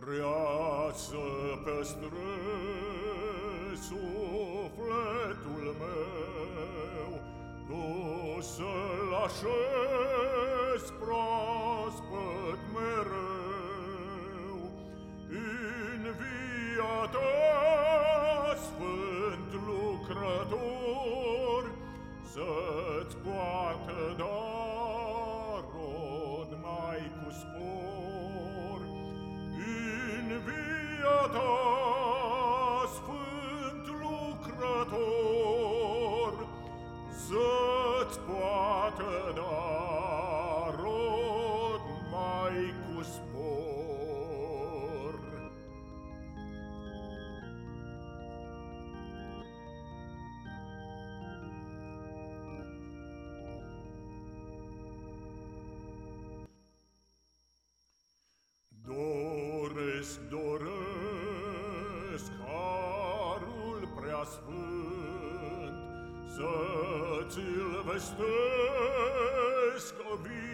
Treață păstrez sufletul meu, Tu să-l așezi proaspăt mereu. În via ta, sfânt lucrător, Să-ți poată da mai cu spor. Doresc, doresc harul preasfânt Să-ți-l vestesc viu